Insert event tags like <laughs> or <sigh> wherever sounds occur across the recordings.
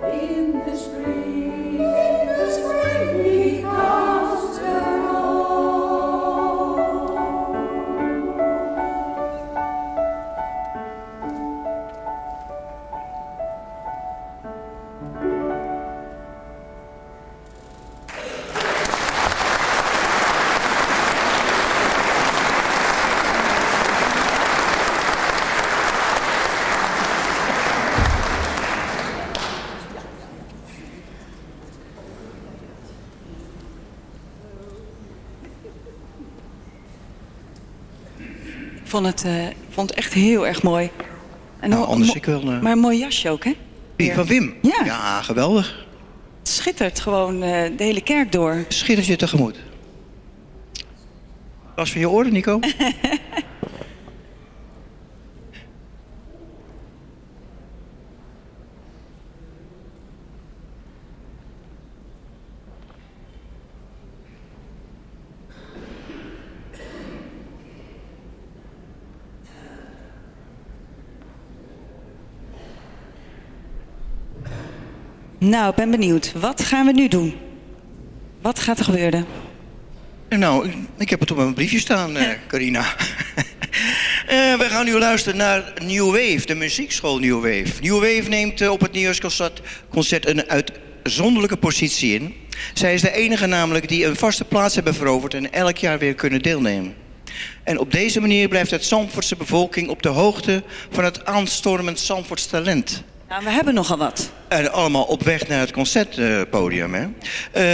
vond echt heel erg mooi. En nou, anders ik wel... Uh... Maar een mooi jasje ook, hè? Wie, van Wim? Ja. Ja, geweldig. Het schittert gewoon uh, de hele kerk door. Schittert je tegemoet. Was van je oren, Nico? <laughs> Nou, ik ben benieuwd. Wat gaan we nu doen? Wat gaat er gebeuren? Nou, ik heb het op mijn briefje staan, uh, Carina. uh, <laughs> we gaan nu luisteren naar New Wave, de muziekschool New Wave. New Wave neemt uh, op het nieuwsconcert een uitzonderlijke positie in. Zij is de enige namelijk die een vaste plaats hebben veroverd en elk jaar weer kunnen deelnemen. En op deze manier blijft het Zandvoortse bevolking op de hoogte van het aanstormend Zandvoorts talent. Nou, we hebben nogal wat. En allemaal op weg naar het concertpodium. Hè?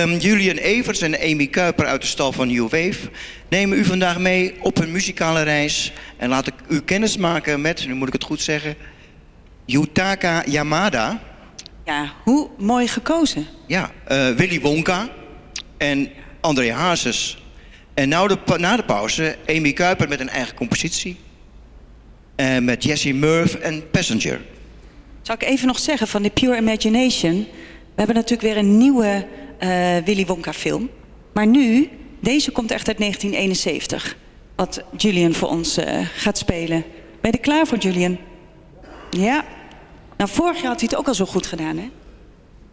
Um, Julian Evers en Amy Kuiper uit de stal van New Wave... nemen u vandaag mee op een muzikale reis... en laat ik u kennis maken met, nu moet ik het goed zeggen... Yutaka Yamada. Ja, hoe mooi gekozen. Ja, uh, Willy Wonka en André Hazes. En nou de, na de pauze Amy Kuiper met een eigen compositie. En met Jesse Murph en Passenger. Zou ik even nog zeggen van de Pure Imagination. We hebben natuurlijk weer een nieuwe uh, Willy Wonka film. Maar nu, deze komt echt uit 1971. Wat Julian voor ons uh, gaat spelen. Ben je er klaar voor, Julian? Ja. Nou, vorig jaar had hij het ook al zo goed gedaan, hè?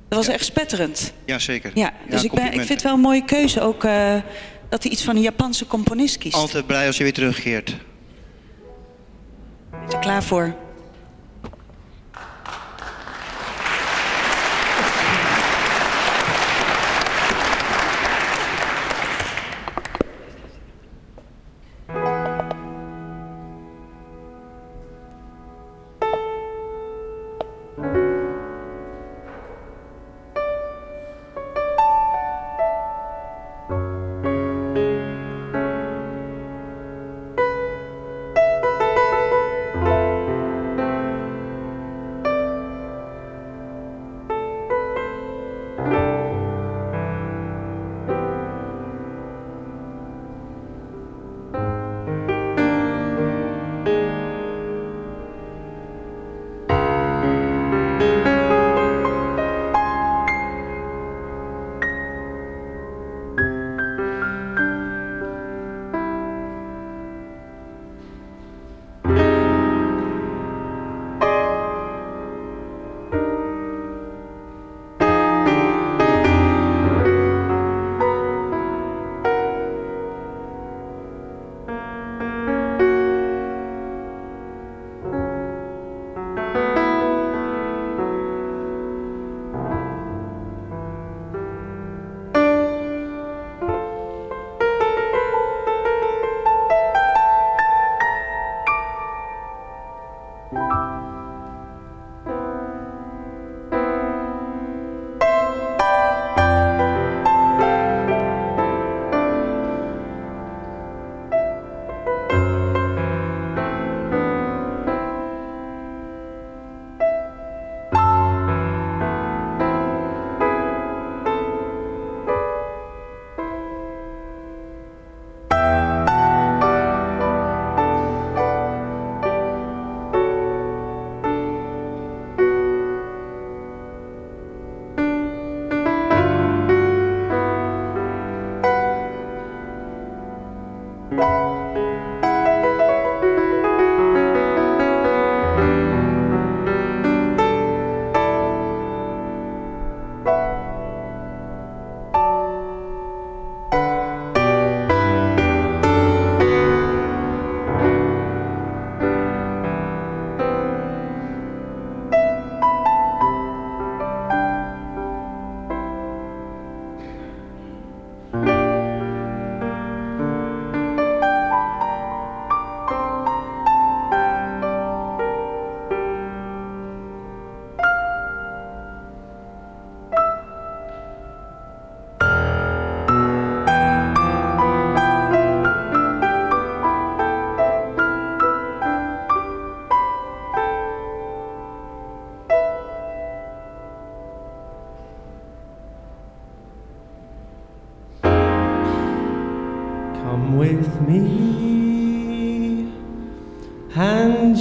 Dat was ja. echt spetterend. Ja, zeker. Ja, dus ik, ben, ik vind het wel een mooie keuze ook... Uh, dat hij iets van een Japanse componist kiest. Altijd blij als je weer terugkeert. Ben je er klaar voor?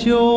yo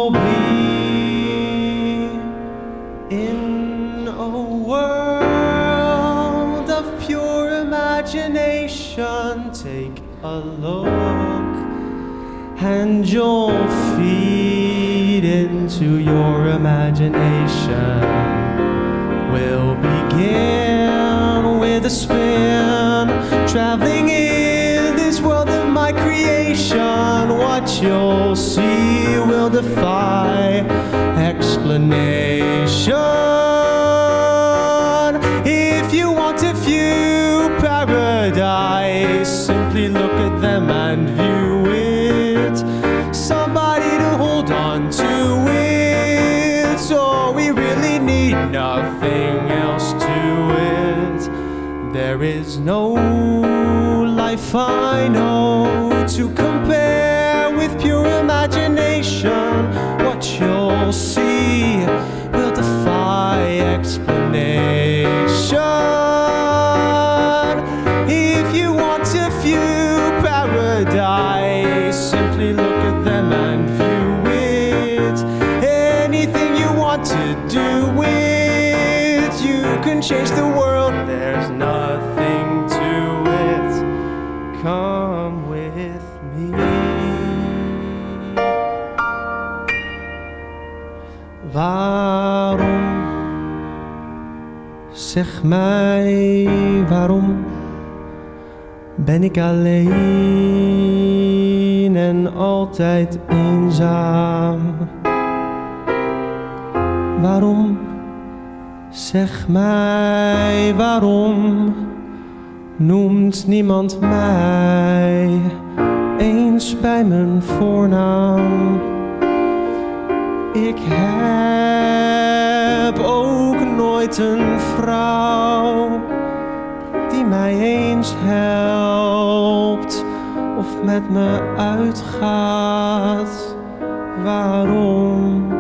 Zeg mij waarom ben ik alleen en altijd eenzaam? Waarom, zeg mij waarom, noemt niemand mij eens bij mijn voornaam? Ik heb een vrouw die mij eens helpt of met me uitgaat. Waarom?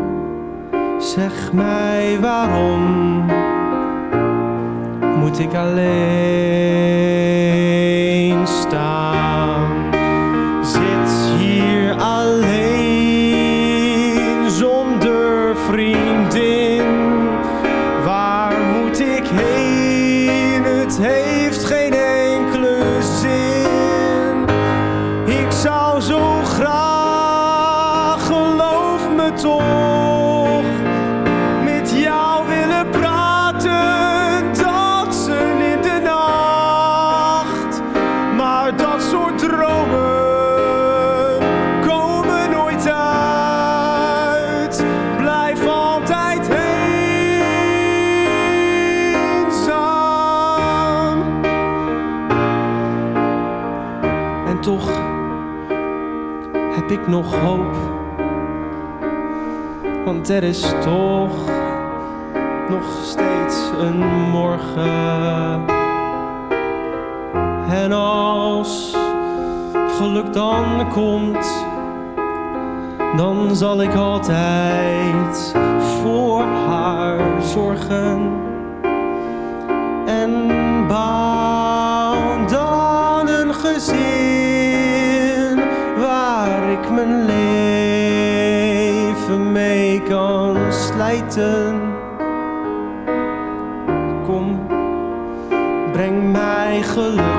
Zeg mij waarom moet ik alleen? ik nog hoop? Want er is toch nog steeds een morgen. En als geluk dan komt, dan zal ik altijd voor haar zorgen. feiten. Kom, breng mij geluk.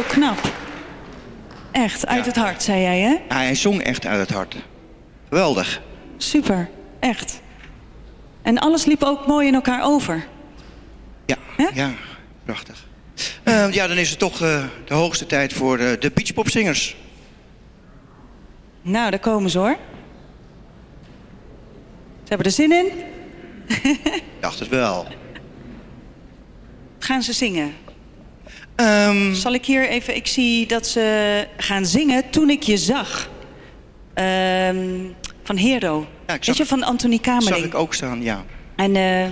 Zo knap. Echt, uit Ja. het hart, zei jij, hè? Ja, hij zong echt uit het hart. Geweldig. Super, echt. En alles liep ook mooi in elkaar over. Ja, ja prachtig. Eh, ja, dan is het toch eh, de hoogste tijd voor eh, de beachpopzingers. Nou, daar komen ze hoor. Ze hebben er zin in. Ik <laughs> dacht het wel. Gaan ze zingen? Ehm, Zal ik hier even... Ik zie dat ze gaan zingen Toen ik je zag. Ehm, van Hero. Ja, Weet zag- je, van zag Kamerling. ik ook staan, ja. En eh,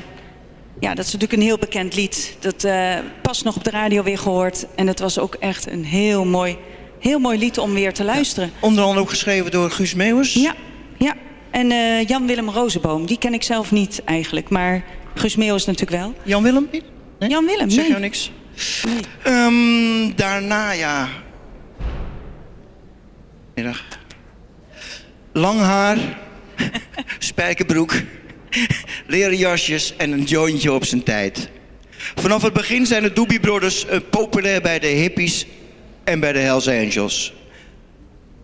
ja, dat is natuurlijk een heel bekend lied. Dat eh, pas nog op de radio weer gehoord. En het was ook echt een heel mooi, heel mooi lied om weer te luisteren. Onder andere ook geschreven door Guus Meeuwis. Ja, ja. En eh, Jan-Willem Rozenboom, die ken ik zelf niet eigenlijk. Maar Guus Meeuwis natuurlijk wel. Jan Willem niet? Nee? Jan Willem, Zeg nee. jou niks? Ehm, daarna, ja. Middag. Lang haar, <laughs> spijkerbroek, <laughs> leren jasjes en een jointje op zijn tijd. Vanaf het begin zijn de Doobie Brothers eh, populair bij de hippies en bij de Hells Angels.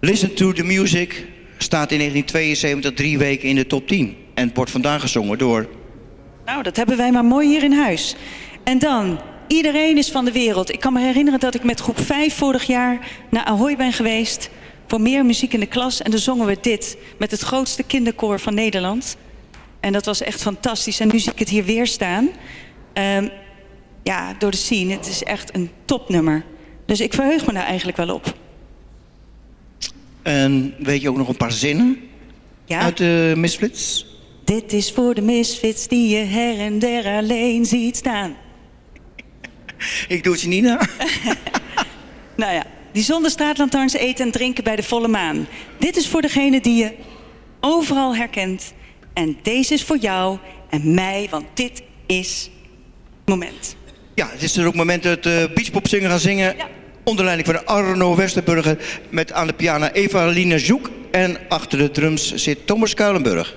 Listen to the Music staat in 1972 drie weken in de top 10. En wordt vandaag gezongen door... Nou, dat hebben wij maar mooi hier in huis. En dan, iedereen is van de wereld. Ik kan me herinneren dat ik met groep 5 vorig jaar naar Ahoy ben geweest... voor meer muziek in de klas. En dan zongen we dit met het grootste kinderkoor van Nederland. En dat was echt fantastisch. En nu zie ik het hier weer staan. Ehm, ja, door de scene. Het is echt een topnummer. Dus ik verheug me daar eigenlijk wel op. En weet je ook nog een paar zinnen Ja, uit de Misfits? dit is voor de misfits die je her en der alleen ziet staan. Ik doe het je niet na. <laughs> Nou ja, die zonder straatlantaarns eten en drinken bij de volle maan. Dit is voor degene die je overal herkent. En deze is voor jou en mij, want dit is het moment. Ja, het is dus ook het moment dat de beachpopzingen gaan zingen. Ja. Onder leiding van Arno Westerburger met aan de piano Eva Lina Zoek. En achter de drums zit Thomas Kuilenburg.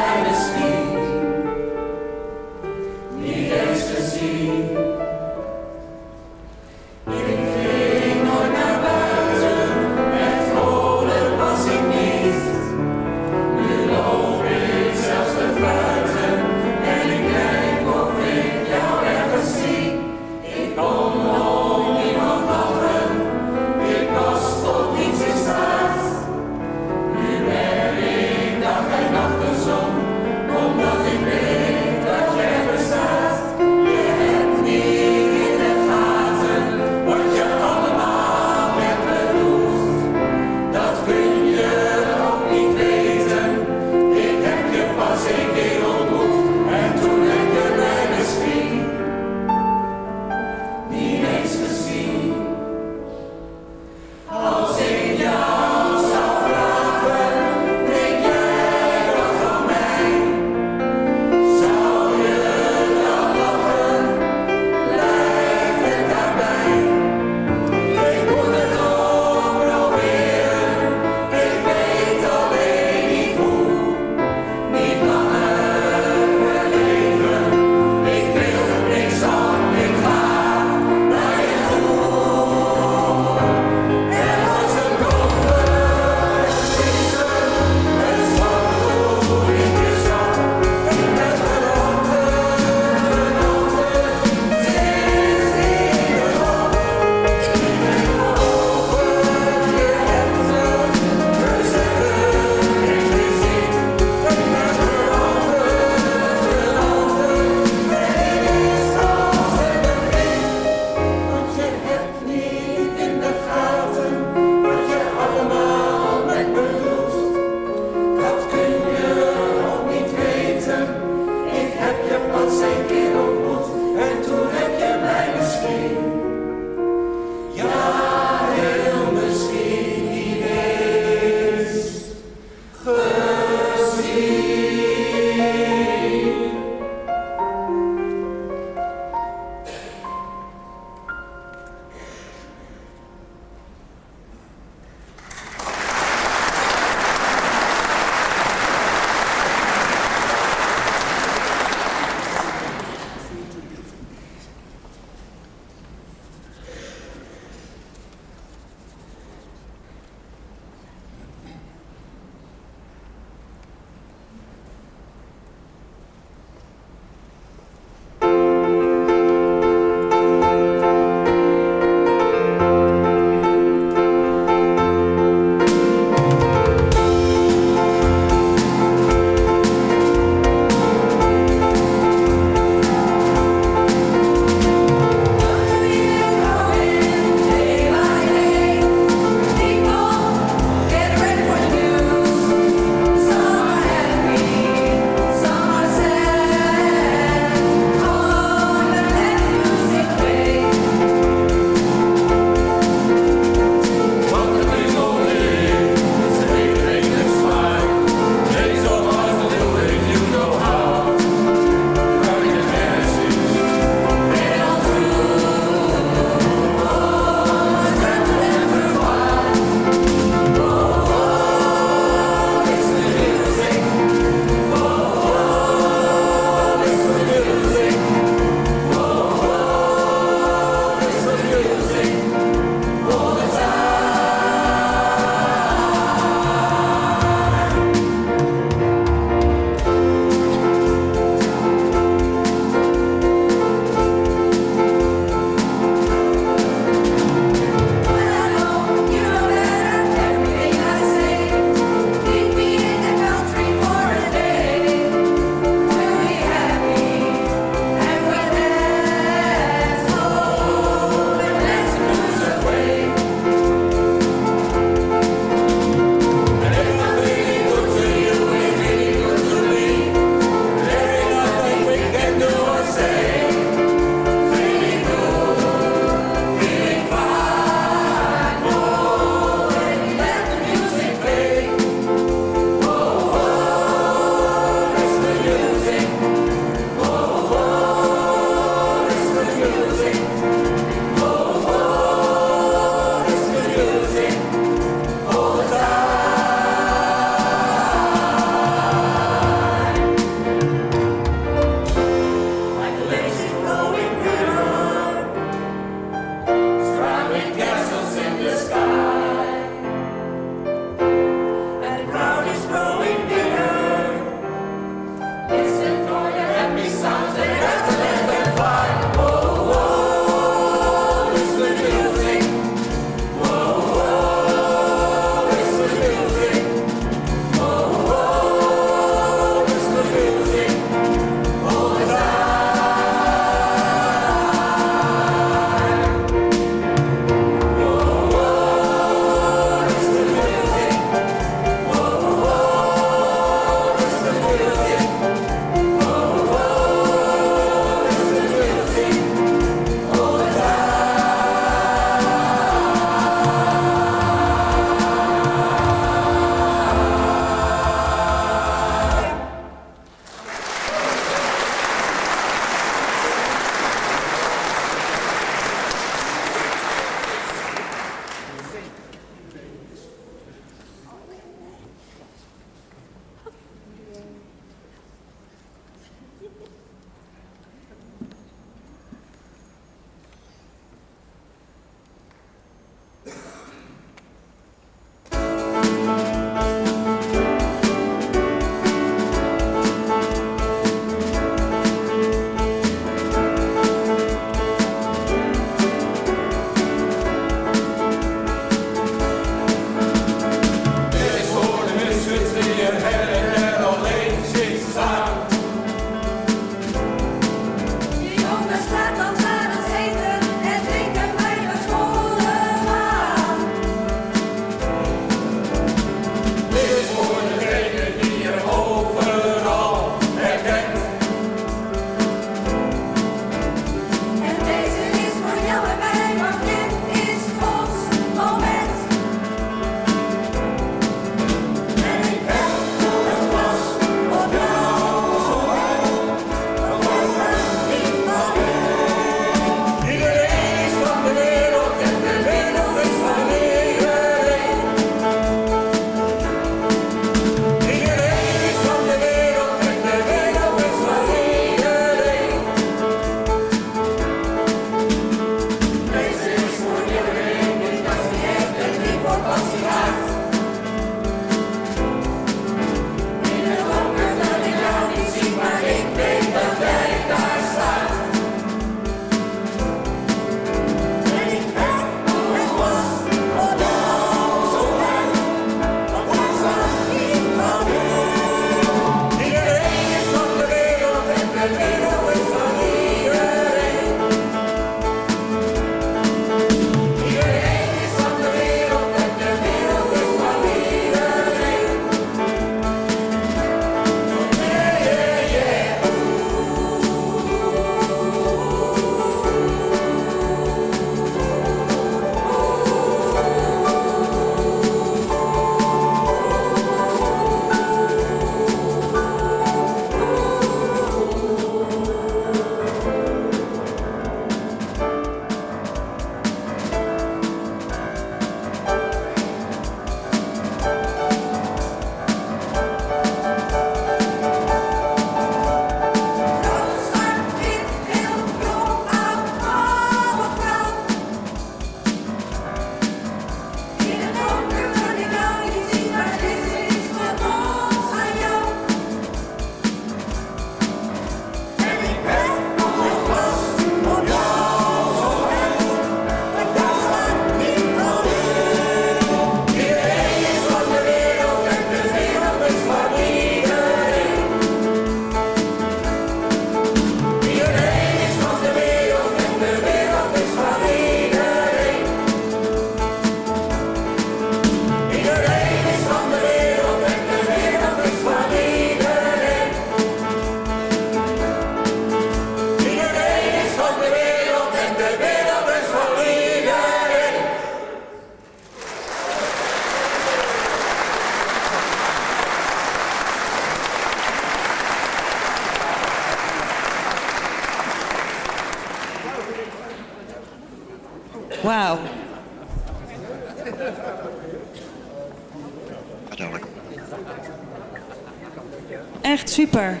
Super.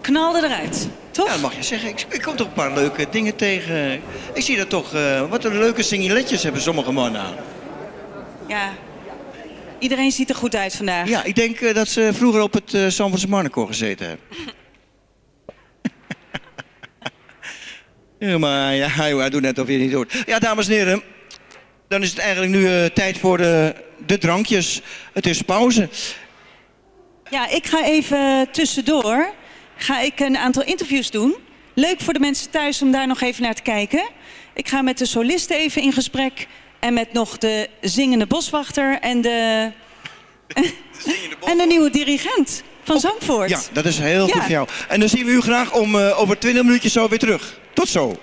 Knalde eruit, toch? Ja, dat mag je zeggen. Ik, ik kom toch een paar leuke dingen tegen. Ik zie dat toch, eh, wat een leuke singeletjes hebben sommige mannen aan. Ja. Iedereen ziet er goed uit vandaag. Ja, ik denk eh, dat ze vroeger op het uh, Sanfordse Mannenkoor gezeten hebben. <laughs> ja, maar ja, hij, doet net of je het niet hoort. Ja, dames en heren. Dan is het eigenlijk nu eh, tijd voor de, de drankjes. Het is pauze. Ja, ik ga even tussendoor ga ik een aantal interviews doen. Leuk voor de mensen thuis om daar nog even naar te kijken. Ik ga met de solisten even in gesprek. En met nog de zingende boswachter en de, <laughs> en de nieuwe dirigent van Zangvoort. Ja, dat is heel Ja. goed voor jou. En dan zien we u graag om eh, over 20 minuutjes zo weer terug. Tot zo.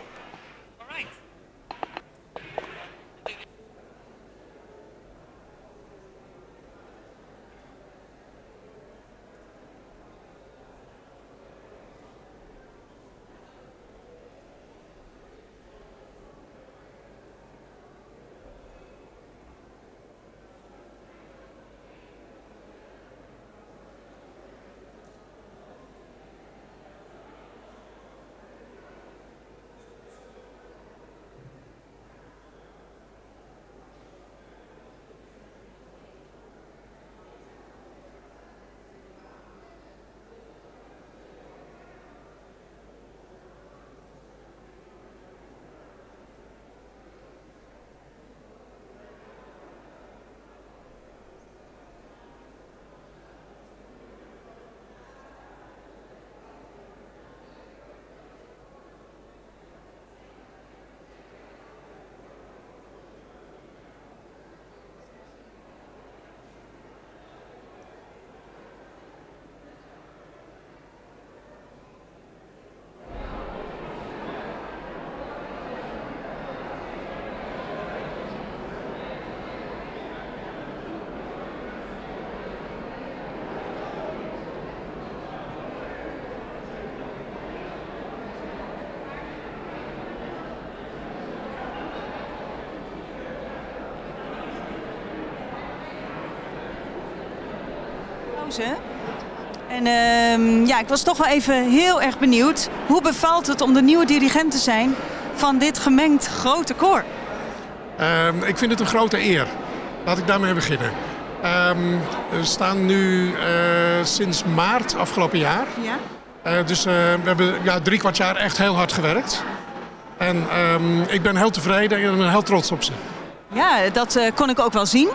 En ehm, ja, ik was toch wel even heel erg benieuwd. Hoe bevalt het om de nieuwe dirigent te zijn van dit gemengd grote koor? Ehm, ik vind het een grote eer. Laat ik daarmee beginnen. Ehm, we staan nu eh, sinds maart afgelopen jaar. Ja. Eh, dus eh, we hebben ja, drie kwart jaar echt heel hard gewerkt. En ik ben heel tevreden en heel trots op ze. Ja, dat kon ik ook wel zien.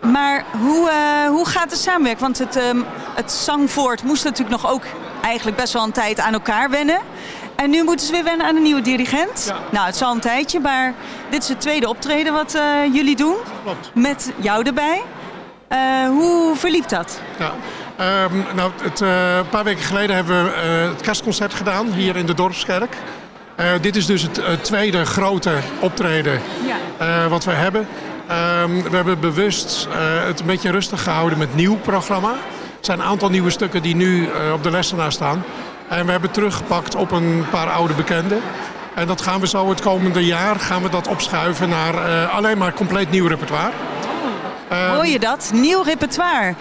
Maar hoe, eh, hoe gaat het samenwerken? Want het, ehm, het Zangvoort moest natuurlijk nog ook eigenlijk best wel een tijd aan elkaar wennen. En nu moeten ze weer wennen aan een nieuwe dirigent. Ja. Nou, het is al een tijdje, maar dit is het tweede optreden wat eh, jullie doen. Klopt. Met jou erbij. Eh, hoe verliep dat? Ja. Ehm, nou, het, een paar weken geleden hebben we het kerstconcert gedaan hier in de Dorpskerk. Dit is dus het tweede grote optreden Ja. wat we hebben. Ehm, we hebben bewust eh, het een beetje rustig gehouden met nieuw programma. Er zijn een aantal nieuwe stukken die nu eh, op de lessenaar staan. En we hebben teruggepakt op een paar oude bekenden. En dat gaan we zo het komende jaar gaan we dat opschuiven naar eh, alleen maar compleet nieuw repertoire. Hoor je dat? Nieuw repertoire.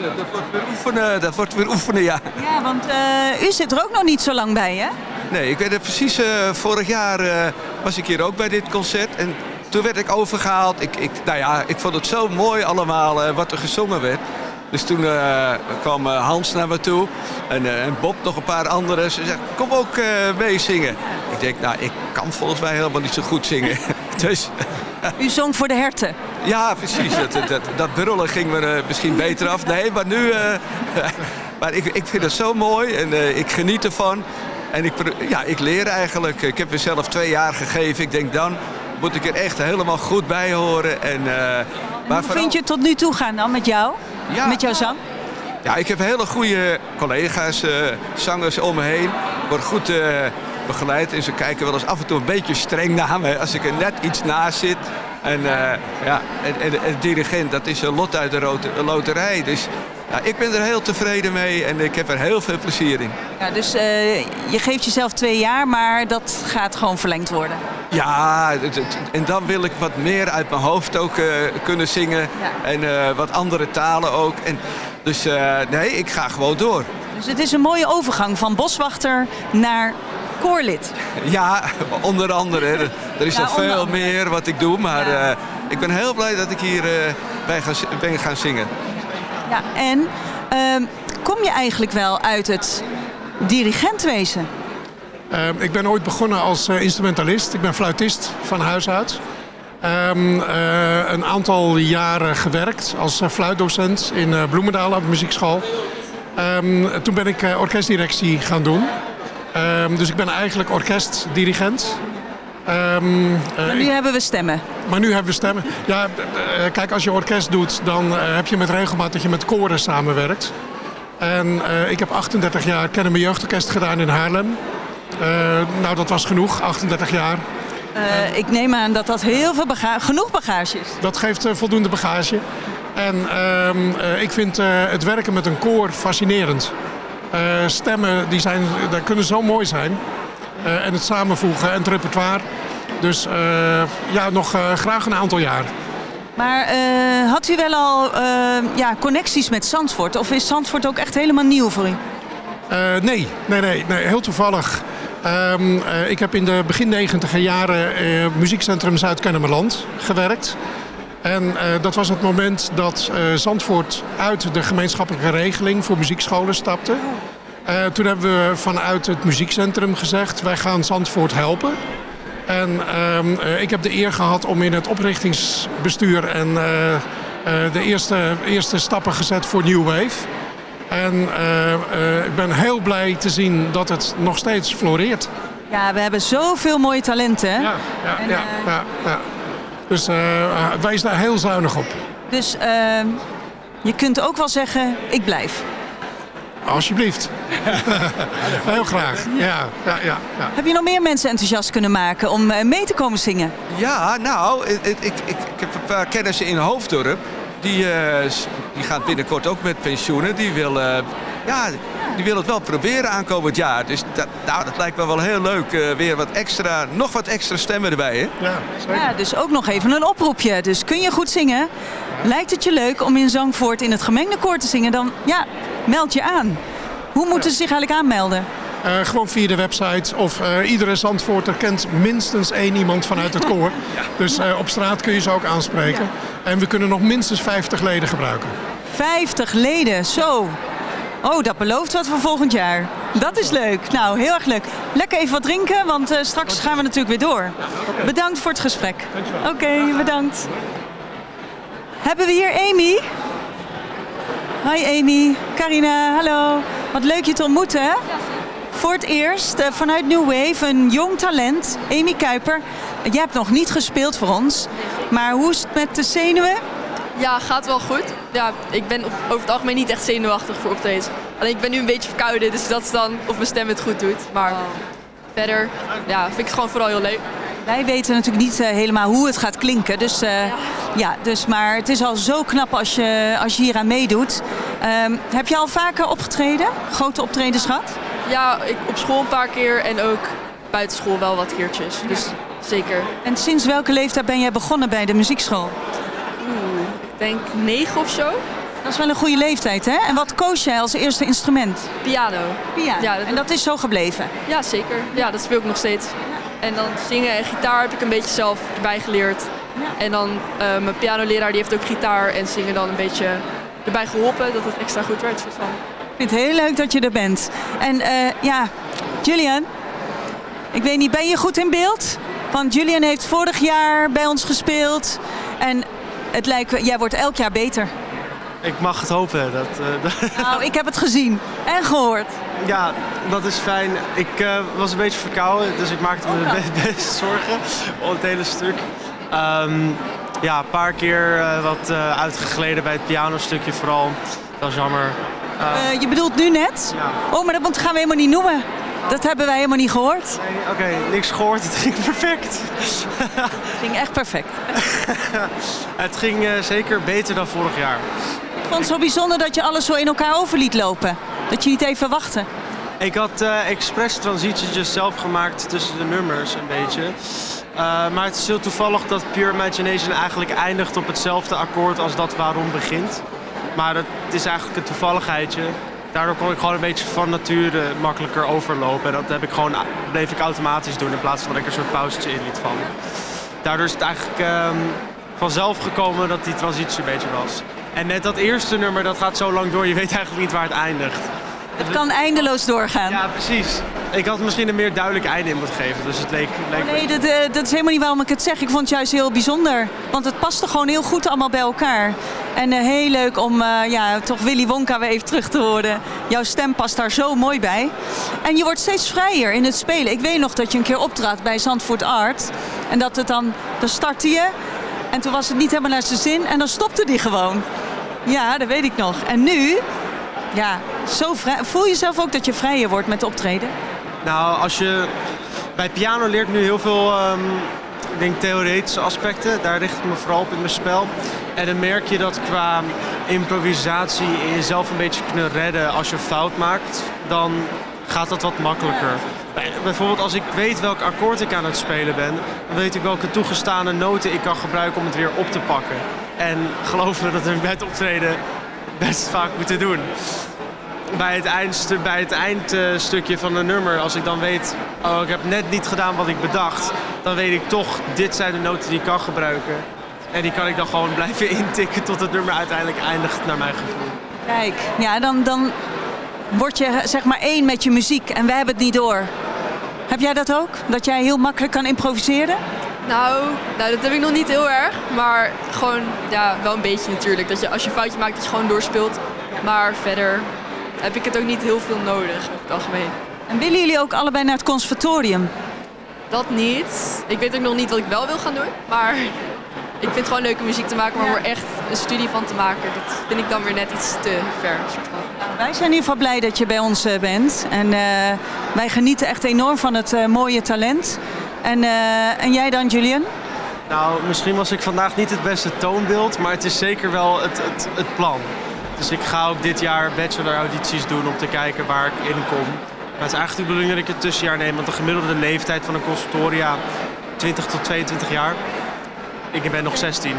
Dat wordt weer oefenen, dat wordt weer oefenen, ja. Ja, want eh, u zit er ook nog niet zo lang bij, hè? Nee, ik weet het precies. vorig jaar eh, was ik hier ook bij dit concert. En toen werd ik overgehaald. Ik, ik, nou ja, ik vond het zo mooi allemaal eh, wat er gezongen werd. Dus toen eh, kwam eh, Hans naar me toe. En, en Bob, nog een paar anderen. Ze zegt, kom ook mee zingen. Ik denk, nou, ik kan volgens mij helemaal niet zo goed zingen. <laughs> dus U zong voor de herten. ja, precies. Dat, dat, dat brullen ging me misschien beter af. Nee, maar nu... <laughs> maar ik, ik vind het zo mooi en ik geniet ervan. En ik, ja, ik leer eigenlijk. Ik heb mezelf twee jaar gegeven. Ik denk, dan moet ik er echt helemaal goed bij horen. En, eh, maar Hoe vind je het tot nu toe gaan dan met jou? Ja. Met jouw zang? Ja, ik heb hele goede collega's, eh, zangers om me heen. Ik word goed eh, begeleid en ze kijken wel eens af en toe een beetje streng naar me als ik er net iets naast zit. En, eh, ja, en, en, dirigent, dat is een lot uit de loterij. Dus ik ben er heel tevreden mee en ik heb er heel veel plezier in. Ja, dus eh, je geeft jezelf twee jaar, maar dat gaat gewoon verlengd worden. Ja, en dan wil ik wat meer uit mijn hoofd ook eh, kunnen zingen. Ja. En eh, wat andere talen ook. En, dus nee, ik ga gewoon door. Dus het is een mooie overgang van boswachter naar koorlid. Ja, onder andere. Er, er is Ja, nog veel andere. meer wat ik doe. Maar Ja. ik ben heel blij dat ik hier bij ben gaan zingen. Ja, en ehm, kom je eigenlijk wel uit het dirigentwezen? Eh, ik ben ooit begonnen als eh, instrumentalist. Ik ben fluitist van huis uit. Ehm, eh, een aantal jaren gewerkt als eh, fluitdocent in Bloemendaal op de muziekschool. Ehm, toen ben ik orkestdirectie gaan doen. Ehm, dus ik ben eigenlijk orkestdirigent. Ehm, eh, Maar nu hebben we stemmen. maar nu hebben we stemmen. Ja, eh, kijk, als je orkest doet, dan eh, heb je met regelmaat dat je met koren samenwerkt. En ik heb 38 jaar Kennen Jeugdorkest gedaan in Haarlem. Nou, dat was genoeg, 38 jaar. Ik neem aan dat dat heel veel bagage, genoeg bagage is. Dat geeft voldoende bagage. En ehm, eh, ik vind het werken met een koor fascinerend. Stemmen die zijn, die kunnen zo mooi zijn. Eh, en het samenvoegen en het repertoire. Dus eh, ja, nog eh, graag een aantal jaar. Maar had u wel al ja, connecties met Zandvoort? Of is Zandvoort ook echt helemaal nieuw voor u? Nee, nee, nee, nee, heel toevallig. Ehm, eh, ik heb in de begin negentiger jaren muziekcentrum Zuid-Kennemerland gewerkt. En dat was het moment dat Zandvoort uit de gemeenschappelijke regeling voor muziekscholen stapte. Eh, toen hebben we vanuit het muziekcentrum gezegd, wij gaan Zandvoort helpen. En ehm, eh, ik heb de eer gehad om in het oprichtingsbestuur en eh, de eerste, eerste stappen gezet voor New Wave. En ik ben heel blij te zien dat het nog steeds floreert. Ja, we hebben zoveel mooie talenten. Ja, ja, En, ja, ja, ja. Dus eh, wees daar heel zuinig op. Dus ehm, je kunt ook wel zeggen, ik blijf. Alsjeblieft. <laughs> heel graag. Ja, ja, ja, ja. Heb je nog meer mensen enthousiast kunnen maken om eh, mee te komen zingen? Ja, nou, ik, ik, ik, ik heb een paar kennissen in Hoofddorp. Die, eh, s- die gaan binnenkort ook met pensioenen. Die willen, ja, die willen het wel proberen aankomend jaar. Dus dat, nou, dat lijkt me wel heel leuk. eh, weer wat extra, nog wat extra stemmen erbij, hè? ja zeker. Ja, dus ook nog even een oproepje. Dus kun je goed zingen? Lijkt het je leuk om in Zangvoort in het gemengde koor te zingen? Dan ja, meld je aan. Hoe moeten ze zich eigenlijk aanmelden? Eh, gewoon via de website of eh, iedere Zandvoorter kent minstens één iemand vanuit het koor. <laughs> Dus eh, op straat kun je ze ook aanspreken. En we kunnen nog minstens 50 leden gebruiken. 50 leden, zo. Oh, dat belooft wat voor volgend jaar. Dat is leuk. Nou, heel erg leuk. Lekker even wat drinken, want straks gaan we natuurlijk weer door. Bedankt voor het gesprek. Oké, bedankt. Hebben we hier Amy? Hi Amy. Carina, hallo. Wat leuk je te ontmoeten, hè? Voor het eerst eh, vanuit New Wave, een jong talent, Amy Kuiper. Jij hebt nog niet gespeeld voor ons, maar hoe is het met de zenuwen? Ja, gaat wel goed. Ja, ik ben over het algemeen niet echt zenuwachtig voor optredens. Alleen ik ben nu een beetje verkouden, dus dat is dan of mijn stem het goed doet. Maar verder ja, vind ik het gewoon vooral heel leuk. Wij weten natuurlijk niet eh, helemaal hoe het gaat klinken. Dus, eh, ja. dus, maar het is al zo knap als je, als je hier aan meedoet. Ehm, heb je al vaker opgetreden? Grote optredens gehad? Ja, ik, op school een paar keer en ook buitenschool wel wat keertjes. Dus zeker. En sinds welke leeftijd ben jij begonnen bij de muziekschool? Ik denk negen of zo. Dat is wel een goede leeftijd, hè? En wat koos jij als eerste instrument? Piano. Piano. Ja, dat- En dat is zo gebleven? Ja, zeker. Ja, dat speel ik nog steeds. En dan zingen en gitaar heb ik een beetje zelf erbij geleerd. En dan eh, mijn pianoleraar die heeft ook gitaar en zingen dan een beetje erbij geholpen dat het extra goed werd. Van. Ik vind het heel leuk dat je er bent. En eh, ja, Julian, ik weet niet, ben je goed in beeld? Want Julian heeft vorig jaar bij ons gespeeld. En het lijkt, jij wordt elk jaar beter. Ik mag het hopen. Dat, eh, <laughs> dat- Nou, ik heb het gezien en gehoord. ja, dat is fijn. Ik eh, was een beetje verkouden, dus ik maakte me be- <laughs> best zorgen om het hele stuk. Ehm, ja, een paar keer eh, wat uitgegleden bij het pianostukje vooral. Dat was jammer. Eh, je bedoelt nu net? Ja. Oh, maar dat gaan we helemaal niet noemen. Dat hebben wij helemaal niet gehoord. Nee, Oké, niks gehoord. Het ging perfect. Het ging echt perfect. <laughs> Het ging zeker beter dan vorig jaar. Ik vond het zo bijzonder dat je alles zo in elkaar over liet lopen. Dat je niet even wachtte. Ik had eh expres transitietjes zelf gemaakt tussen de nummers een beetje. Eh, maar het is heel toevallig dat Pure Imagination eigenlijk eindigt op hetzelfde akkoord als dat waarom begint. Maar het is eigenlijk een toevalligheidje. Daardoor kon ik gewoon een beetje van nature makkelijker overlopen. En dat heb ik gewoon, bleef ik automatisch doen in plaats van dat ik een soort pauzetje in liet vallen. Daardoor is het eigenlijk ehm, vanzelf gekomen dat die transitie een beetje was. En net dat eerste nummer, dat gaat zo lang door, je weet eigenlijk niet waar het eindigt. Het kan eindeloos doorgaan. Ja, precies. Ik had misschien een meer duidelijk einde in moeten geven, dus het leek... leek Nee, dat, eh, dat is helemaal niet waarom ik het zeg. Ik vond het juist heel bijzonder. Want het paste gewoon heel goed allemaal bij elkaar. En eh, heel leuk om eh, ja, toch Willy Wonka weer even terug te horen. Jouw stem past daar zo mooi bij. En je wordt steeds vrijer in het spelen. Ik weet nog dat je een keer optrad bij Zandvoort Art. En dat het dan, dan startte je. En toen was het niet helemaal naar zijn zin. En dan stopte die gewoon. Ja, dat weet ik nog. En nu, ja, zo vrij, voel je zelf ook dat je vrijer wordt met optreden? Nou, als je bij piano leert nu heel veel, ehm, ik denk theoretische aspecten. Daar richt ik me vooral op in mijn spel. En dan merk je dat qua improvisatie en jezelf een beetje kunnen redden als je fout maakt, dan gaat dat wat makkelijker. Bij- Bijvoorbeeld als ik weet welk akkoord ik aan het spelen ben, dan weet ik welke toegestane noten ik kan gebruiken om het weer op te pakken. En geloof me, dat bij het optreden best vaak moeten doen bij het, bij het eindstukje van een nummer, als ik dan weet, oh ik heb net niet gedaan wat ik bedacht, dan weet ik toch, dit zijn de noten die ik kan gebruiken. En die kan ik dan gewoon blijven <laughs> intikken tot het nummer uiteindelijk eindigt naar mijn gevoel. Kijk, ja, dan, dan word je zeg maar één met je muziek en wij hebben het niet door. Heb jij dat ook? Dat jij heel makkelijk kan improviseren? Nou, nou, dat heb ik nog niet heel erg. Maar gewoon, ja, wel een beetje natuurlijk. Dat je als je een foutje maakt, dat je gewoon doorspeelt. Maar verder heb ik het ook niet heel veel nodig, over het algemeen. En willen jullie ook allebei naar het conservatorium? Dat niet. Ik weet ook nog niet wat ik wel wil gaan doen. Maar <laughs> ik vind het gewoon leuke muziek te maken. Maar om er echt een studie van te maken, dat vind ik dan weer net iets te ver. Soort van. Wij zijn in ieder geval blij dat je bij ons eh, bent. En eh, wij genieten echt enorm van het eh, mooie talent. En, eh, en jij dan, Julian? Nou, misschien was ik vandaag niet het beste toonbeeld, maar het is zeker wel het, het, het plan. Dus ik ga ook dit jaar bachelor audities doen om te kijken waar ik in kom. Maar het is eigenlijk de bedoeling dat ik het tussenjaar neem, want de gemiddelde leeftijd van een consultoria 20 tot 22 jaar. Ik ben nog 16,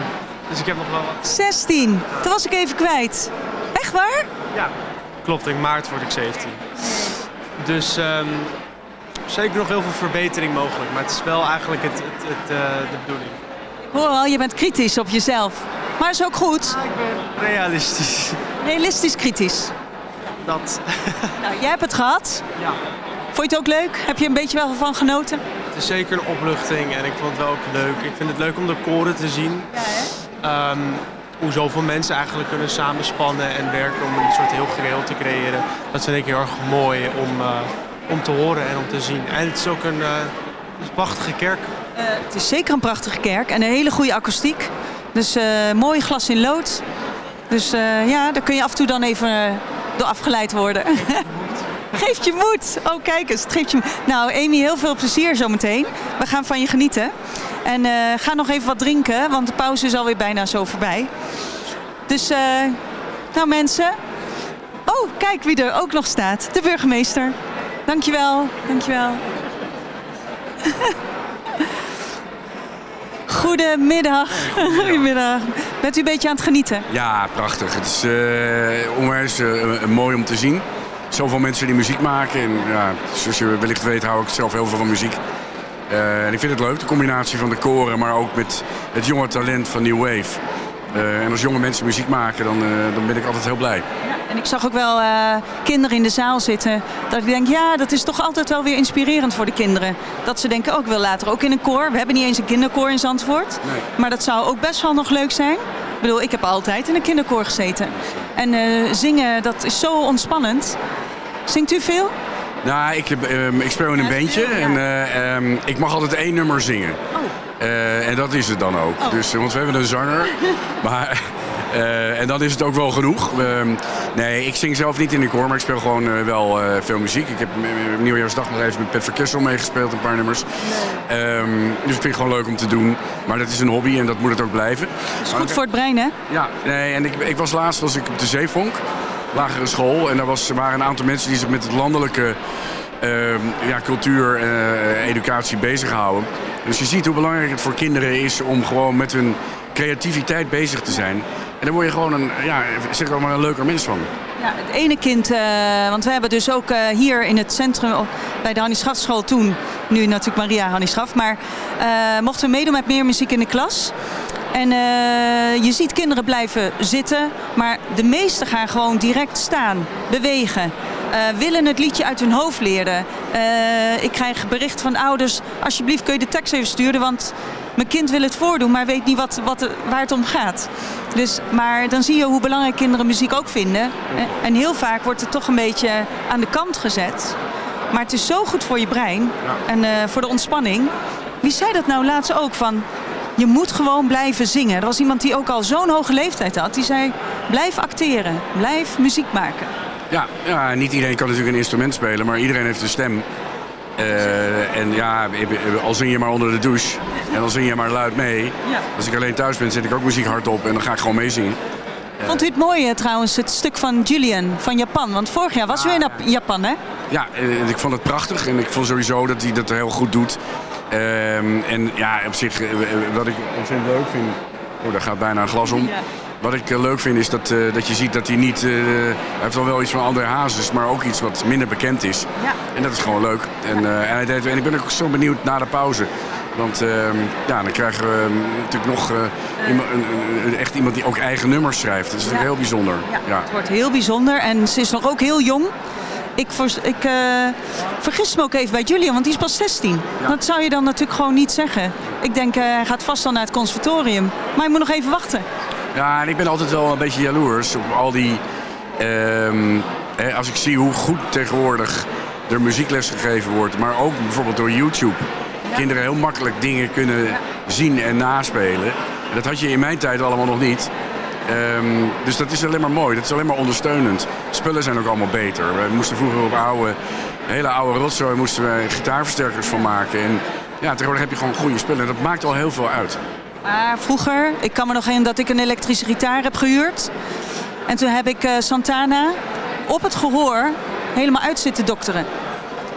dus ik heb nog wel wat. 16. Dat was ik even kwijt. Echt waar? Ja, klopt. In maart word ik 17. Dus ehm, zeker nog heel veel verbetering mogelijk, maar het is wel eigenlijk het, het, het, eh, de bedoeling. Ik hoor al, je bent kritisch op jezelf. Maar is ook goed. Ik ben realistisch. Realistisch kritisch. Dat, Nou, jij hebt het gehad. ja. Vond je het ook leuk? Heb je een beetje wel van genoten? Het is zeker een opluchting en ik vond het wel ook leuk. Ik vind het leuk om de koren te zien. Ehm, hoe zoveel mensen eigenlijk kunnen samenspannen en werken om een soort heel geheel te creëren. Dat vind ik heel erg mooi om, eh, om te horen en om te zien. En het is ook een, eh, prachtige kerk. Eh, het is zeker een prachtige kerk en een hele goede akoestiek. Dus eh, mooi glas in lood. Dus ja, daar kun je af en toe dan even door afgeleid worden. <laughs> Geeft je moed. Oh, kijk eens. Het geeft je... Nou, Amy, heel veel plezier zometeen. We gaan van je genieten. En eh, ga nog even wat drinken, want de pauze is alweer bijna zo voorbij. Dus, nou mensen. Oh, kijk wie er ook nog staat. De burgemeester. Dankjewel. Dankjewel. Goedemiddag. Goedemiddag. Bent u een beetje aan het genieten? Ja, prachtig. Het is eh onwijs eh, mooi om te zien. Zoveel mensen die muziek maken. En ja, zoals je wellicht weet hou ik zelf heel veel van muziek. Eh, en ik vind het leuk, de combinatie van de koren, maar ook met het jonge talent van New Wave. Eh, en als jonge mensen muziek maken, dan, eh, dan ben ik altijd heel blij. En ik zag ook wel eh, kinderen in de zaal zitten. Dat ik denk, ja, dat is toch altijd wel weer inspirerend voor de kinderen. Dat ze denken, ook wil later ook in een koor. We hebben niet eens een kinderkoor in Zandvoort. Nee. Maar dat zou ook best wel nog leuk zijn. Ik bedoel, ik heb altijd in een kinderkoor gezeten. En zingen, dat is zo ontspannend. Zingt u veel? Nou, ik, heb, ehm, ik speel in een Ja, bandje ja. en eh, ehm, ik mag altijd één nummer zingen. Eh, en dat is het dan ook. Oh. Dus, eh, want we hebben een zanger. <laughs> maar, eh, en dan is het ook wel genoeg. Ehm, nee, ik zing zelf niet in de koor, maar ik speel gewoon wel veel muziek. Ik heb Nieuwjaarsdag nog even met Pet Verkessel meegespeeld, een paar nummers. Ehm, dus ik vind het gewoon leuk om te doen. Maar dat is een hobby en dat moet het ook blijven. is goed voor het brein, hè? Ja, nee, en ik, ik was laatst was ik op de Zeevonk, lagere school. En daar was, er waren een aantal mensen die zich met het landelijke ja, cultuur en educatie bezighouden. Dus je ziet hoe belangrijk het voor kinderen is om gewoon met hun creativiteit bezig te zijn. En dan word je gewoon een, ja, zeg maar een leuker mens van. Ja, het ene kind, eh, want we hebben dus ook eh, hier in het centrum op- bij de Hannie Schafschool toen, nu natuurlijk Maria Hannie Schaf, maar eh, mochten we meedoen met meer muziek in de klas. En eh, je ziet kinderen blijven zitten, maar de meesten gaan gewoon direct staan, bewegen. Eh, willen het liedje uit hun hoofd leren. Eh, ik krijg bericht van ouders, alsjeblieft kun je de tekst even sturen, want mijn kind wil het voordoen, maar weet niet wat, wat, waar het om gaat. Dus, maar dan zie je hoe belangrijk kinderen muziek ook vinden. En, en heel vaak wordt het toch een beetje aan de kant gezet. Maar het is zo goed voor je brein en eh, voor de ontspanning. Wie zei dat nou laatst ook van... Je moet gewoon blijven zingen. Er was iemand die ook al zo'n hoge leeftijd had. Die zei, blijf acteren. Blijf muziek maken. Ja, ja, niet iedereen kan natuurlijk een instrument spelen, maar iedereen heeft een stem. Eh, en ja, al zing je maar onder de douche en dan zing je maar luid mee. Ja. Als ik alleen thuis ben, zet ik ook muziek hardop en dan ga ik gewoon meezingen. Vond u het mooi eh, trouwens, het stuk van Julian van Japan? Want vorig jaar was u in Jap- Japan, hè? Ja, eh, ik vond het prachtig en ik vond sowieso dat hij dat heel goed doet. Ehm, en ja, op zich, eh, wat ik ontzettend leuk vind... Oh, daar gaat bijna een glas om. Wat ik eh, leuk vind is dat, eh, dat je ziet dat hij niet... eh, hij heeft wel wel iets van André Hazes, maar ook iets wat minder bekend is. Ja. En dat is gewoon leuk. En, en, hij deed, en ik ben ook zo benieuwd na de pauze. Want ehm, ja, dan krijgen we ehm, natuurlijk nog iemand, een, een- een- echt iemand die ook eigen nummers schrijft. Dat is natuurlijk heel bijzonder. Ja. Het wordt heel bijzonder en ze is nog ook heel jong. Ik, vers- ik vergis me ook even bij Julian, want die is pas 16. Dat zou je dan natuurlijk gewoon niet zeggen. Ik denk, hij gaat vast al naar het conservatorium. Maar hij moet nog even wachten. Ja, en ik ben altijd wel een beetje jaloers op al die... ehm, hè, als ik zie hoe goed tegenwoordig er muziekles gegeven wordt, maar ook bijvoorbeeld door YouTube. Kinderen heel makkelijk dingen kunnen zien en naspelen. En dat had je in mijn tijd allemaal nog niet. Ehm, dus dat is alleen maar mooi, dat is alleen maar ondersteunend. Spullen zijn ook allemaal beter. We moesten vroeger op oude, hele oude rotzooi moesten we gitaarversterkers van maken. En ja, tegenwoordig heb je gewoon goede spullen. En dat maakt al heel veel uit. Maar vroeger, ik kan me nog herinneren dat ik een elektrische gitaar heb gehuurd. En toen heb ik eh, Santana op het gehoor helemaal uit zitten dokteren.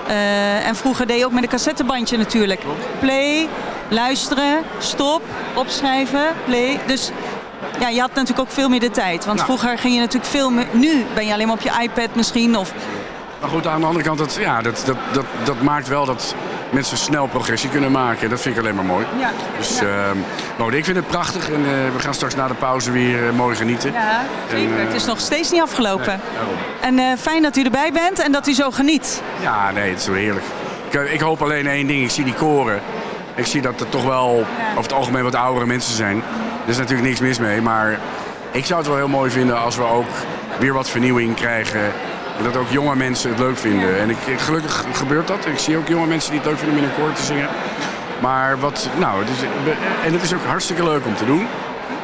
Eh, en vroeger deed je ook met een cassettebandje natuurlijk. Play, luisteren, stop, opschrijven, play. Dus ja, je had natuurlijk ook veel meer de tijd. Want Ja. vroeger ging je natuurlijk veel meer... Nu ben je alleen maar op je iPad misschien. Of, Maar goed, aan de andere kant, dat, ja, dat, dat, dat, dat maakt wel dat mensen snel progressie kunnen maken. Dat vind ik alleen maar mooi. Ja. Dus Ja. ehm, ik vind het prachtig en eh, we gaan straks na de pauze weer eh, mooi genieten. ja, zeker. En, eh, het is nog steeds niet afgelopen. daarom. En fijn dat u erbij bent en dat u zo geniet. Ja, nee, het is wel heerlijk. Ik, ik hoop alleen één ding, ik zie die koren. Ik zie dat er toch wel over het algemeen wat oudere mensen zijn. Er is natuurlijk niks mis mee, maar ik zou het wel heel mooi vinden als we ook weer wat vernieuwing krijgen. Dat ook jonge mensen het leuk vinden. En ik, gelukkig gebeurt dat. Ik zie ook jonge mensen die het leuk vinden om in een koor te zingen. Maar wat, nou, het is, en het is ook hartstikke leuk om te doen.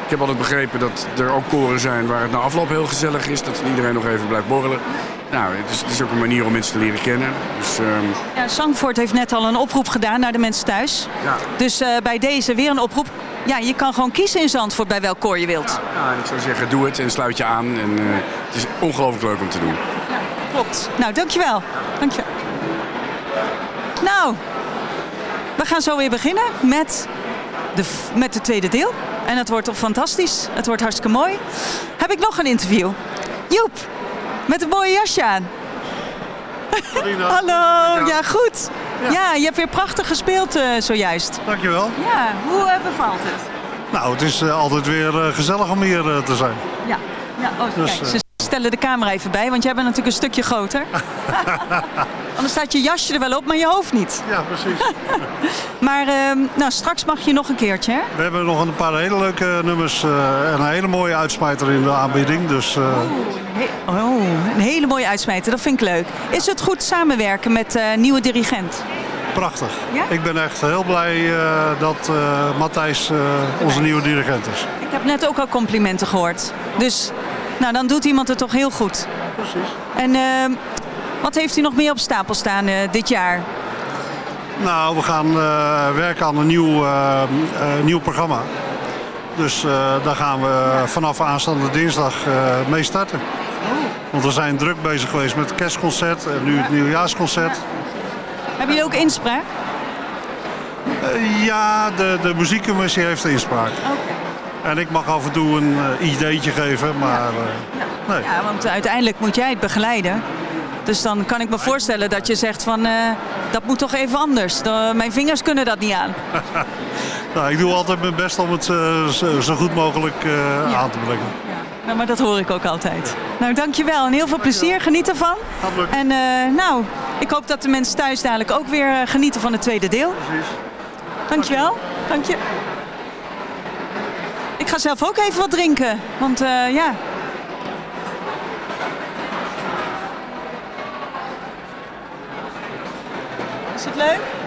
Ik heb altijd begrepen dat er ook koren zijn waar het na afloop heel gezellig is. Dat iedereen nog even blijft borrelen. Nou, het is, het is ook een manier om mensen te leren kennen. Dus ehm, Ja, Zangvoort heeft net al een oproep gedaan naar de mensen thuis. ja. Dus eh, bij deze weer een oproep. Ja, je kan gewoon kiezen in Zandvoort bij welk koor je wilt. Ja, ik zou zeggen, doe het en sluit je aan. En eh, het is ongelooflijk leuk om te doen. Klopt. Nou, dankjewel. Dankjewel. Nou, we gaan zo weer beginnen met de, met het tweede deel. En het wordt fantastisch. Het wordt hartstikke mooi. Heb ik nog een interview? Joep, met een mooie jasje aan. <laughs> Hallo, ja goed. Ja. je hebt weer prachtig gespeeld eh, zojuist. Dankjewel. Ja, hoe eh, bevalt het? Nou, het is eh, altijd weer gezellig om hier te zijn. Ja, ja oh, Dus, kijk, stellen de camera even bij, want jij bent natuurlijk een stukje groter. <laughs> Anders staat je jasje er wel op, maar je hoofd niet. Ja, precies. <laughs> Maar ehm, nou, straks mag je nog een keertje, hè? We hebben nog een paar hele leuke nummers eh, en een hele mooie uitsmijter in de aanbieding. Dus eh, He- oh, een hele mooie uitsmijter, dat vind ik leuk. Is het goed samenwerken met eh nieuwe dirigent? prachtig. Ja? Ik ben echt heel blij eh, dat eh, Matthijs eh, onze nieuwe dirigent is. Ik heb net ook al complimenten gehoord. Dus, nou, dan doet iemand het toch heel goed. Precies. En ehm, wat heeft u nog meer op stapel staan eh, dit jaar? Nou, we gaan eh, werken aan een nieuw, eh, nieuw programma. Dus daar gaan we vanaf aanstaande dinsdag mee starten. Want we zijn druk bezig geweest met het kerstconcert en nu het nieuwjaarsconcert. Hebben jullie ook inspraak? Ja, de, de muziekcommissie heeft inspraak. En ik mag af en toe een eh, ideetje geven, maar... eh, nee. Ja, want uiteindelijk moet jij het begeleiden. Dus dan kan ik me voorstellen dat je zegt van, eh, dat moet toch even anders. Mijn vingers kunnen dat niet aan. <laughs> Nou, ik doe altijd mijn best om het zo, goed mogelijk aan te brengen. Nou, maar dat hoor ik ook altijd. Nou, dankjewel en heel veel plezier. Geniet ervan. En nou, ik hoop dat de mensen thuis dadelijk ook weer genieten van het tweede deel. Precies. Dankjewel. Dank je. Ik ga zelf ook even wat drinken. Want eh, ja. Is het leuk?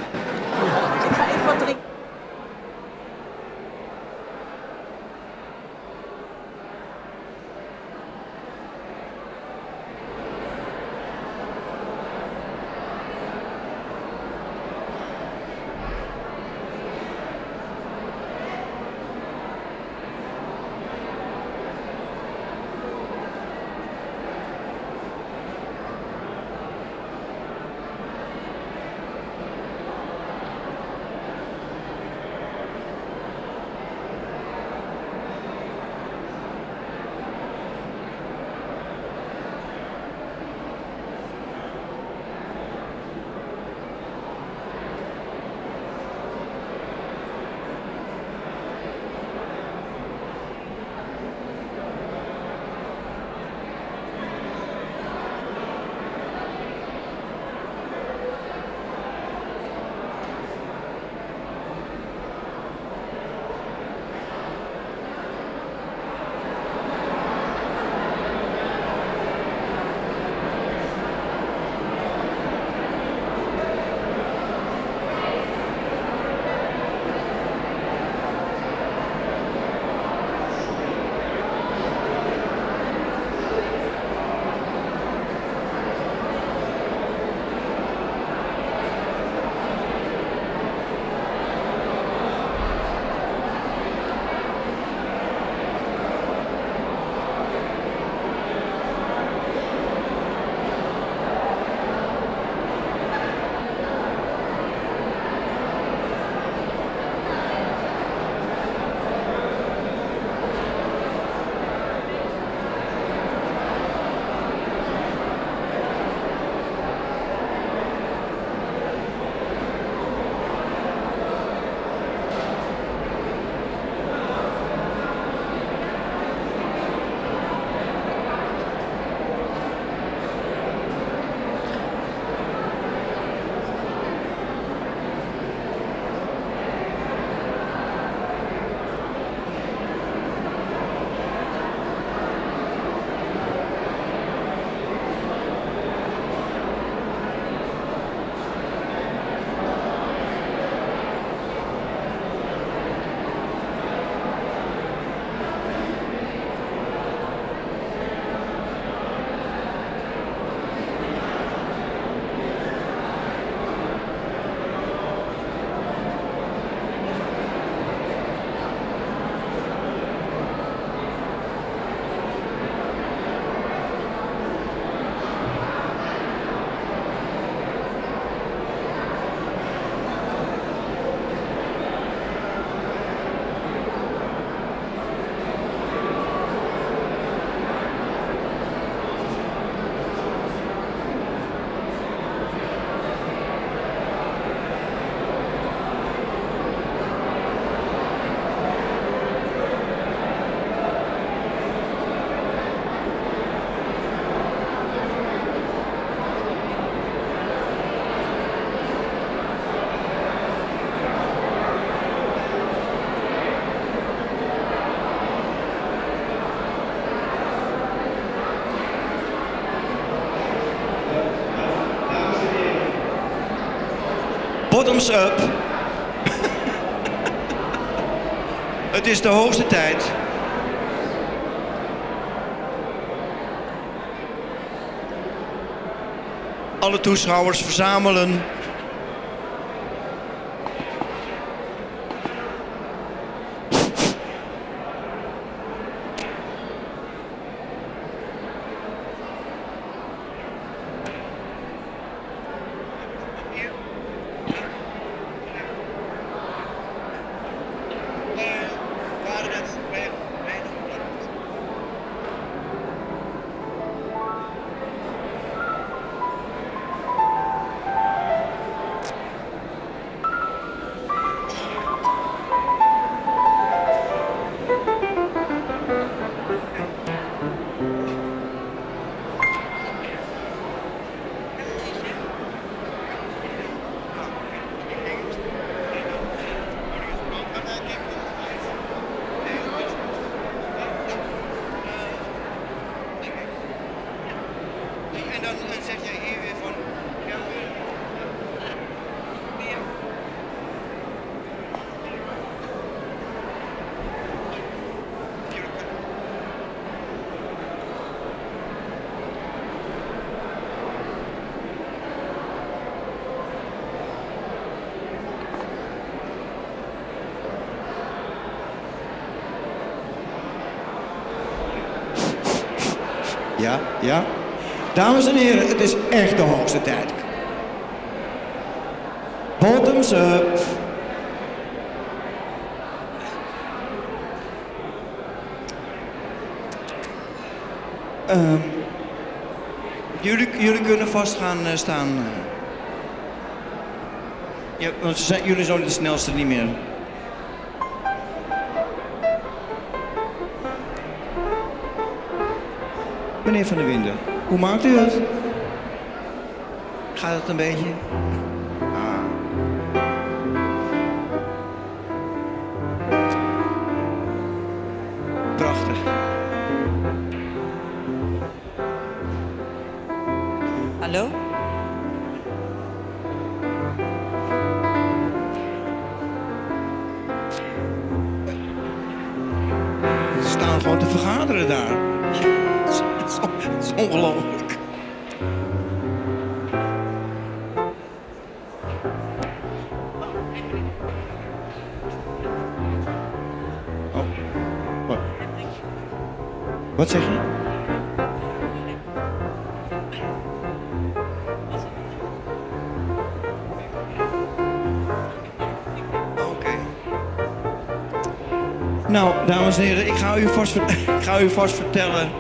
Up. Het is de hoogste tijd. Alle toeschouwers verzamelen. Ja, ja. Dames en heren, het is echt de hoogste tijd. Bottoms up. Ehm, jullie, jullie kunnen vast gaan eh, staan. eh. Ja, want ze zijn, jullie zijn de snelste niet meer. Meneer Van der Winden, hoe maakt u het? Gaat het een beetje? Vast, <laughs> ik ga u vast vertellen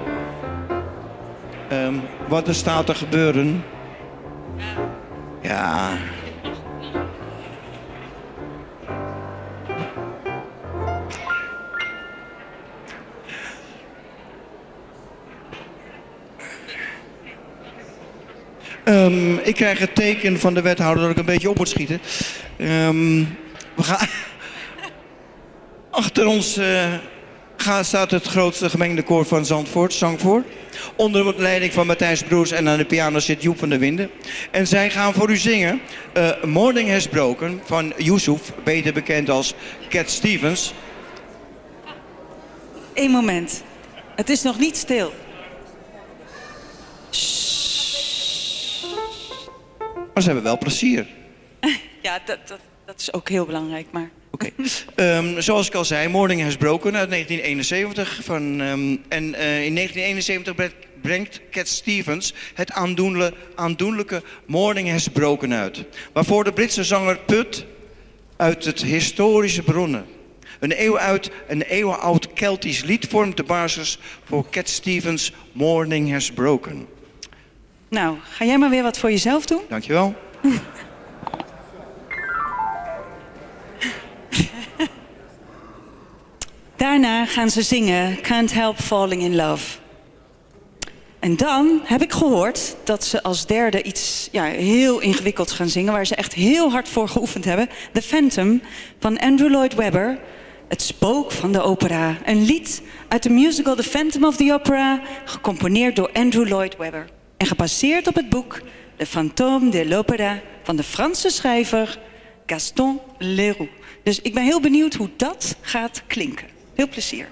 ehm, wat er staat te gebeuren. Ja. Ehm, ik krijg het teken van de wethouder dat ik een beetje op moet schieten. Ehm, we gaan... <laughs> Achter ons eh, gaat, staat het grootste gemengde koor van Zandvoort, Zangvoort. Onder de leiding van Matthijs Broers en aan de piano zit Joep van der Winden. En zij gaan voor u zingen eh, Morning Has Broken van Yusuf, beter bekend als Cat Stevens. Eén moment. Het is nog niet stil. Maar ze hebben wel plezier. <laughs> Ja, dat, dat, dat is ook heel belangrijk, maar... Oké. Ehm, zoals ik al zei, Morning Has Broken uit 1971. Van, ehm, en eh, in 1971 brengt- Cat Stevens het aandoenle- aandoenlijke Morning Has Broken uit. Waarvoor de Britse zanger put uit het historische bronnen. Een eeuw uit, een eeuwenoud Keltisch lied vormt de basis voor Cat Stevens' Morning Has Broken. Nou, ga jij maar weer wat voor jezelf doen? Dankjewel. <laughs> Daarna gaan ze zingen Can't Help Falling in Love. En dan heb ik gehoord dat ze als derde iets ja, heel ingewikkeld gaan zingen... waar ze echt heel hard voor geoefend hebben. The Phantom van Andrew Lloyd Webber. Het spook van de opera. Een lied uit de musical The Phantom of the Opera... gecomponeerd door Andrew Lloyd Webber. En gebaseerd op het boek The Fantôme de l'Opéra... van de Franse schrijver Gaston Leroux. Dus ik ben heel benieuwd hoe dat gaat klinken. Veel plezier.